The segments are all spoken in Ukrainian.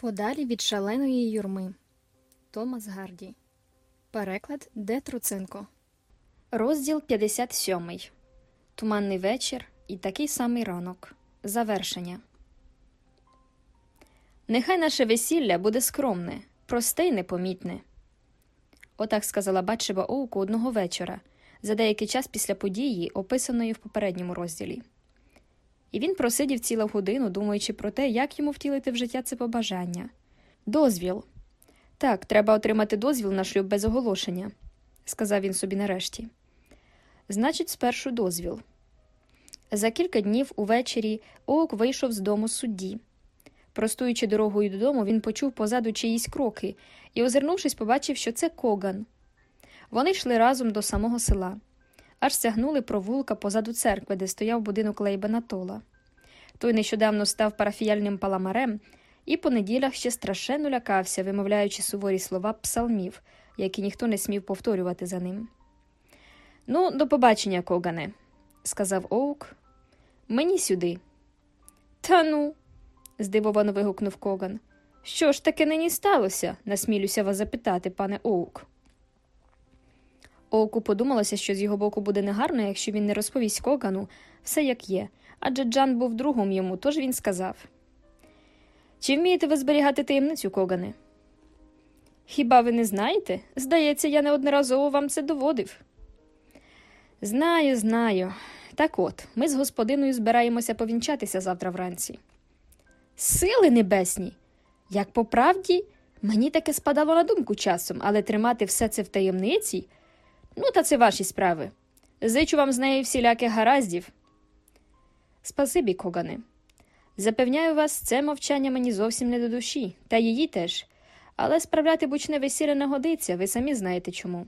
Подалі від шаленої юрми. Томас Гарді. Переклад Де Труценко. Розділ 57. Туманний вечір і такий самий ранок. Завершення. Нехай наше весілля буде скромне, просте й непомітне. Отак сказала Батшеба Оуку одного вечора, за деякий час після події, описаної в попередньому розділі. І він просидів цілу годину, думаючи про те, як йому втілити в життя це побажання. Дозвіл. Так, треба отримати дозвіл на шлюб без оголошення, сказав він собі нарешті. Значить, спершу дозвіл. За кілька днів увечері Оук вийшов з дому судді. Простуючи дорогою додому, він почув позаду чиїсь кроки і, озирнувшись, побачив, що це Коган. Вони йшли разом до самого села, аж сягнули провулка позаду церкви, де стояв будинок Лейбена Тола. Той нещодавно став парафіяльним паламарем і по неділях ще страшенно лякався, вимовляючи суворі слова псалмів, які ніхто не смів повторювати за ним. Ну, до побачення, Когане, сказав Оук. Мені сюди. Та ну. здивовано вигукнув Коган. Що ж таке нині сталося? насмілюся вас запитати, пане Оук. Оуку подумалося, що з його боку буде негарно, якщо він не розповість Когану все як є, адже Джан був другом йому, тож він сказав Чи вмієте ви зберігати таємницю, Когане? Хіба ви не знаєте? Здається, я неодноразово вам це доводив. Знаю, знаю. Так от, ми з господиною збираємося повінчатися завтра вранці. Сили небесні! Як по правді, мені таке спадало на думку часом, але тримати все це в таємниці. Ну, та це ваші справи. Зичу вам з неї всіляких гараздів. Спасибі, Когане. Запевняю вас, це мовчання мені зовсім не до душі, та її теж. Але справляти бучне весілля не годиться, ви самі знаєте чому.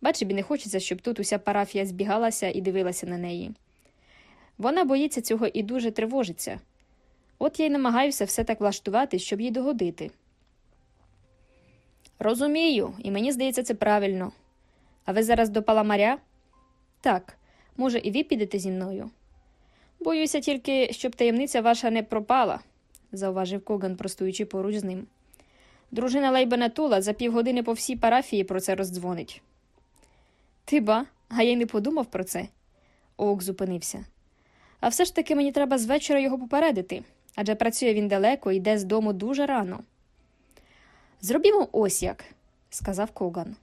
Бачибі, не хочеться, щоб тут уся парафія збігалася і дивилася на неї. Вона боїться цього і дуже тривожиться. От я й намагаюся все так влаштувати, щоб їй догодити. Розумію, і мені здається, це правильно. А ви зараз до паламаря? Так, може, і ви підете зі мною. Боюся тільки, щоб таємниця ваша не пропала, зауважив Коган, простуючи поруч з ним. Дружина Лейбена Тула за півгодини по всій парафії про це роздзвонить. Ти ба, а я й не подумав про це. Оук зупинився. А все ж таки мені треба з вечора його попередити, адже працює він далеко і йде з дому дуже рано. Зробімо ось як, сказав Коган.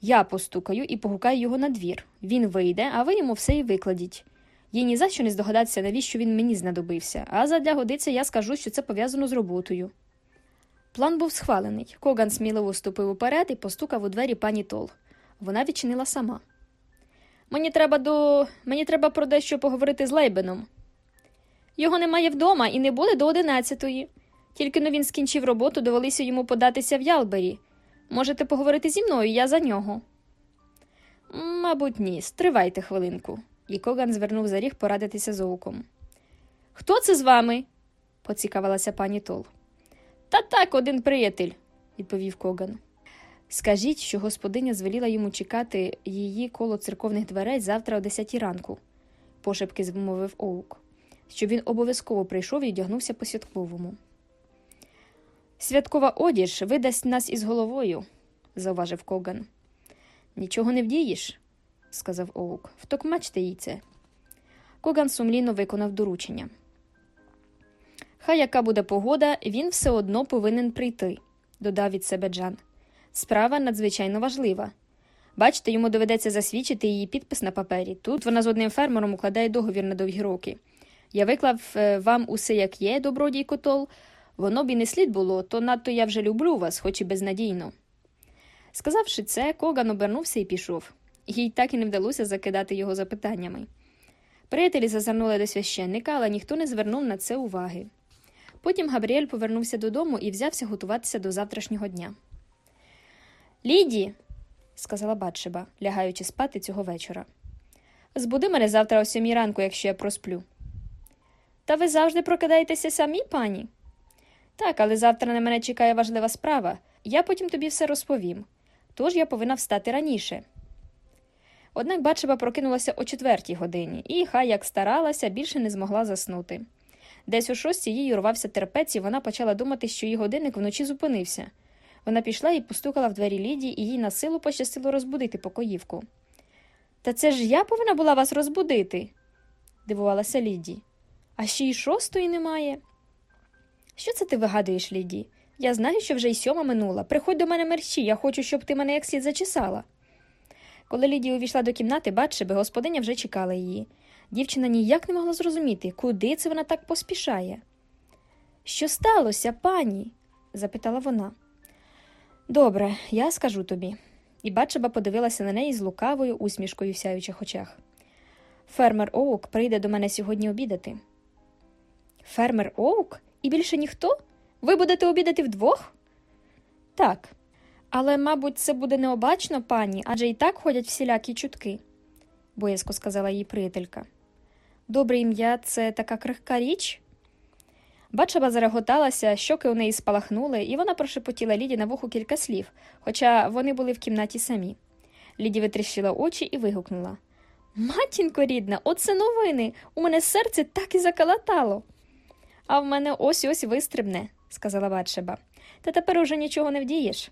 Я постукаю і погукаю його на двір. Він вийде, а ви йому все і викладіть. Їй ні за що не здогадатися, навіщо він мені знадобився, а задля годиться я скажу, що це пов'язано з роботою. План був схвалений. Коган сміливо ступив уперед і постукав у двері пані Тол. Вона відчинила сама. Мені треба до. Мені треба про дещо поговорити з Лейбеном. Його немає вдома і не буде до одинадцятої. Тільки но він скінчив роботу, довелося йому податися в Ялбері. Можете поговорити зі мною, я за нього. Мабуть, ні. Стривайте хвилинку. І Коган звернув за ріг порадитися з оуком. Хто це з вами? поцікавилася пані Тол. Та так, один приятель, відповів Коган. Скажіть, що господиня звеліла йому чекати її коло церковних дверей завтра о десятій ранку, пошепки змовив Оук, щоб він обов'язково прийшов і одягнувся по святковому. Святкова одіж видасть нас із головою, зауважив Коган. Нічого не вдієш, сказав Оук. Втокмачте їй це. Коган сумлінно виконав доручення. Хай яка буде погода, він все одно повинен прийти, додав від себе Джан. Справа надзвичайно важлива. Бачите, йому доведеться засвідчити її підпис на папері. Тут вона з одним фермером укладає договір на довгі роки. Я виклав е, вам усе як є, добродій котол. Воно б і не слід було, то надто я вже люблю вас, хоч і безнадійно. Сказавши це, Коган обернувся і пішов. Їй так і не вдалося закидати його запитаннями. Приятелі зазирнули до священника, але ніхто не звернув на це уваги. Потім Габріель повернувся додому і взявся готуватися до завтрашнього дня. Ліді, сказала Батшеба, лягаючи спати цього вечора. Збуди мене завтра о сьомій ранку, якщо я просплю. Та ви завжди прокидаєтеся самі, пані? Так, але завтра на мене чекає важлива справа. Я потім тобі все розповім. Тож я повинна встати раніше. Однак Батшеба прокинулася о четвертій годині і, хай як старалася, більше не змогла заснути. Десь у шостій їй урвався терпець, і вона почала думати, що її годинник вночі зупинився. Вона пішла і постукала в двері Лідії, і їй на силу пощастило розбудити покоївку. Та це ж я повинна була вас розбудити, дивувалася Ліді. А ще й шостої немає. Що це ти вигадуєш, Ліді? Я знаю, що вже й сьома минула. Приходь до мене мерщі, я хочу, щоб ти мене як слід зачесала. Коли Лідія увійшла до кімнати, Батшеби, господиня вже чекала її. Дівчина ніяк не могла зрозуміти, куди це вона так поспішає. Що сталося, пані? запитала вона. Добре, я скажу тобі. І Батшеба подивилася на неї з лукавою усмішкою в сяючих очах. Фермер Оук прийде до мене сьогодні обідати. Фермер Оук? І більше ніхто? Ви будете обідати вдвох? Так. Але, мабуть, це буде необачно, пані, адже і так ходять всілякі чутки, боязко сказала їй приятелька. Добре ім'я це така крихка річ. Бачаба зареготалася, щоки у неї спалахнули, і вона прошепотіла Ліді на вуху кілька слів, хоча вони були в кімнаті самі. Ліді витріщила очі і вигукнула Матінко рідна, оце новини. У мене серце так і закалатало. А в мене ось ось вистрибне, сказала Батшеба. Та тепер уже нічого не вдієш.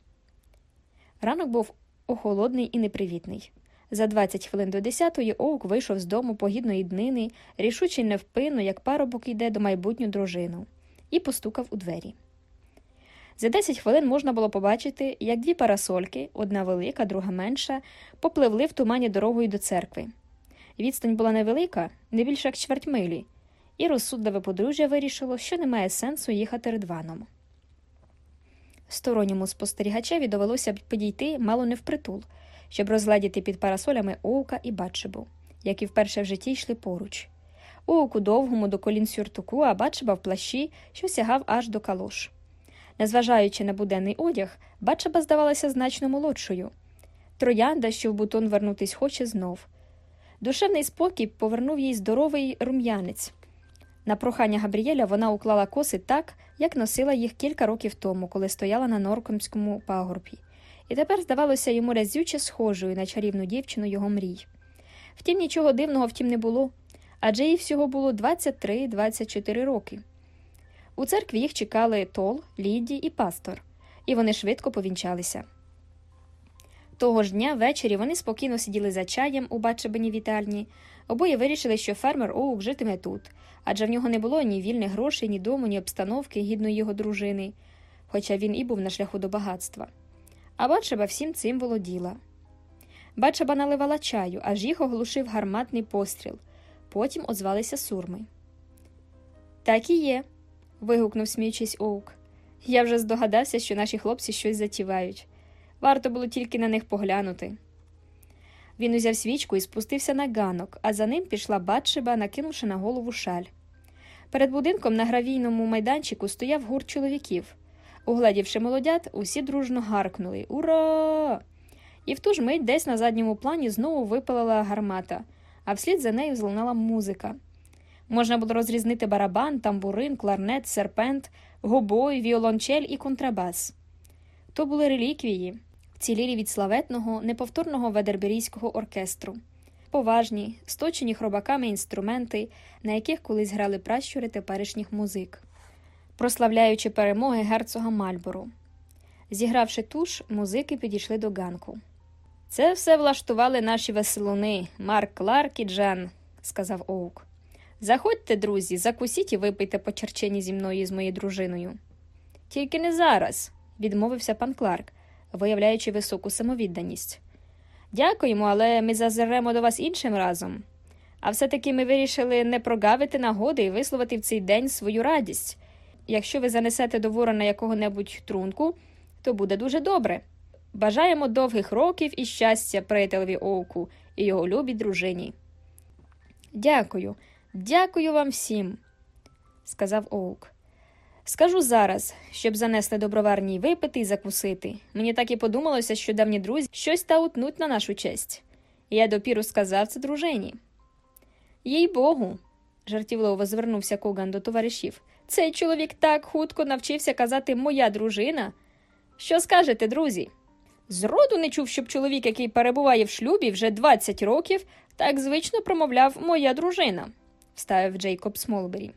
Ранок був охолодний і непривітний. За 20 хвилин до десятої Оук вийшов з дому погідної днини, рішуче й невпинно, як парубок йде до майбутню дружину, і постукав у двері. За 10 хвилин можна було побачити, як дві парасольки, одна велика, друга менша, попливли в тумані дорогою до церкви. Відстань була невелика, не більше як чверть милі, і розсудливе подружжя вирішило, що немає сенсу їхати ридваном. Сторонньому спостерігачеві довелося підійти мало не впритул, щоб розгладіти під парасолями Оука і Батшебу, які вперше в житті йшли поруч. Оук у довгому до колін сюртуку, а Батшеба в плащі, що сягав аж до калош. Незважаючи на буденний одяг, Батшеба здавалася значно молодшою. Троянда, що в бутон вернутись хоче знов. Душевний спокій повернув їй здоровий рум'янець. На прохання Габрієля вона уклала коси так, як носила їх кілька років тому, коли стояла на Норкомському пагорбі, і тепер здавалося йому разюче схожою на чарівну дівчину його мрій. Втім, нічого дивного втім не було, адже їй всього було 23-24 роки. У церкві їх чекали Тол, Ліді і пастор, і вони швидко повінчалися. Того ж дня ввечері вони спокійно сиділи за чаєм у Батшебині вітальні. Обоє вирішили, що фермер Оук житиме тут, адже в нього не було ні вільних грошей, ні дому, ні обстановки гідної його дружини, хоча він і був на шляху до багатства. А Батшеба всім цим володіла. Батшеба наливала чаю, аж їх оглушив гарматний постріл. Потім озвалися сурми. Так і є. вигукнув, сміючись Оук. Я вже здогадався, що наші хлопці щось затівають. Варто було тільки на них поглянути. Він узяв свічку і спустився на ганок, а за ним пішла Батшеба, накинувши на голову шаль. Перед будинком на гравійному майданчику стояв гурт чоловіків. Угледівши молодят, усі дружно гаркнули Ура! І в ту ж мить десь на задньому плані знову випалила гармата, а вслід за нею злунала музика. Можна було розрізнити барабан, тамбурин, кларнет, серпент, гобой, віолончель і контрабас. То були реліквії, вцілілі від славетного, неповторного ведерберійського оркестру, поважні, сточені хробаками інструменти, на яких колись грали пращури теперішніх музик, прославляючи перемоги герцога Мальбору. Зігравши туш, музики підійшли до ганку. Це все влаштували наші веселуни, Марк Кларк і Джан, сказав Оук. Заходьте, друзі, закусіть і випийте по черчині зі мною і з моєю дружиною. Тільки не зараз, відмовився пан Кларк, виявляючи високу самовідданість. Дякуємо, але ми зазиремо до вас іншим разом. А все-таки ми вирішили не прогавити нагоди і висловити в цей день свою радість. Якщо ви занесете до ворона якого-небудь трунку, то буде дуже добре. Бажаємо довгих років і щастя приятелеві Оуку і його любій дружині. Дякую, дякую вам всім, сказав Оук. Скажу зараз, щоб занесли доброварній випити і закусити. Мені так і подумалося, що давні друзі щось таутнуть на нашу честь. Я допіру сказав це дружині. Їй богу, жартівливо звернувся Коган до товаришів. Цей чоловік так хутко навчився казати моя дружина. Що скажете, друзі? Зроду не чув, щоб чоловік, який перебуває в шлюбі вже 20 років, так звично промовляв моя дружина, вставив Джейкоб Смолбері.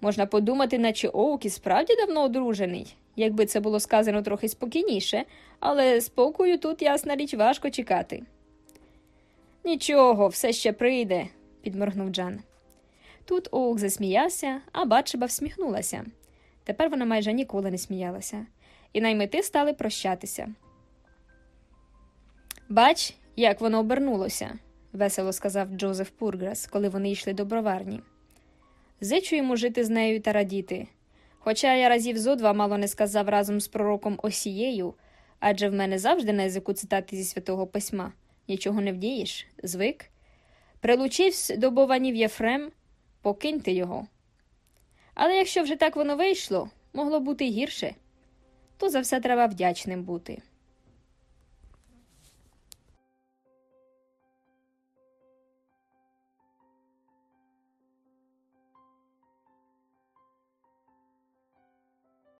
Можна подумати, наче Оук і справді давно одружений, якби це було сказано трохи спокійніше, але спокою тут, ясна річ, важко чекати. Нічого, все ще прийде, підморгнув Джан. Тут Оук засміявся, а Батшеба всміхнулася. Тепер вона майже ніколи не сміялася, і наймити стали прощатися. Бач, як воно обернулося, весело сказав Джозеф Пурграс, коли вони йшли до броварні. Зичу йому жити з нею та радіти. Хоча я разів зо два мало не сказав разом з пророком Осією, адже в мене завжди на язику цитати зі святого письма нічого не вдієш, звик. Прилучився до бованів Єфрем, покиньте його. Але якщо вже так воно вийшло, могло бути гірше, то за все треба вдячним бути.